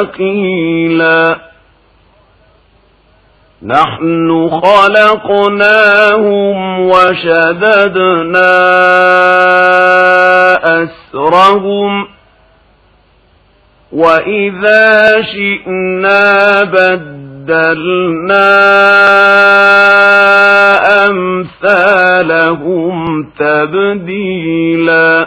ثقيلا. نحن خلقناهم وشددنا أسرهم. وإذا شئنا بدلنا أمثالهم تبديلا.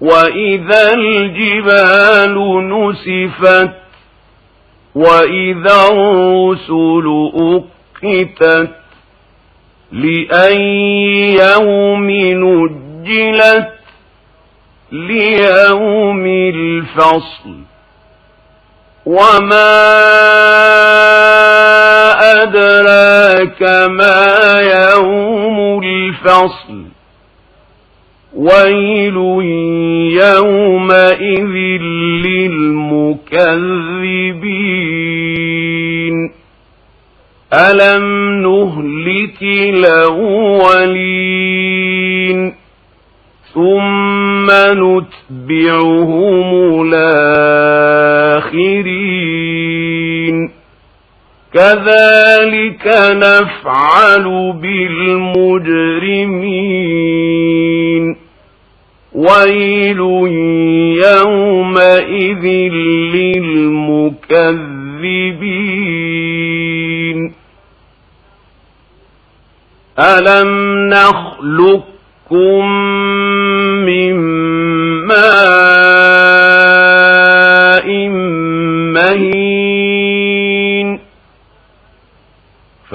وإذا الجبال نسفت وإذا الرسل أقتت لأي يوم نجلت ليوم الفصل وما أدراك ما يوم الفصل ويل يومئذ للمكذبين ألم نهلك الأولين ثم نتبعهم الآخرين كذلك نفعل بالمجرمين ويل يومئذ للمكذبين ألم نخلقكم من ماء مهين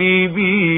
المكذبين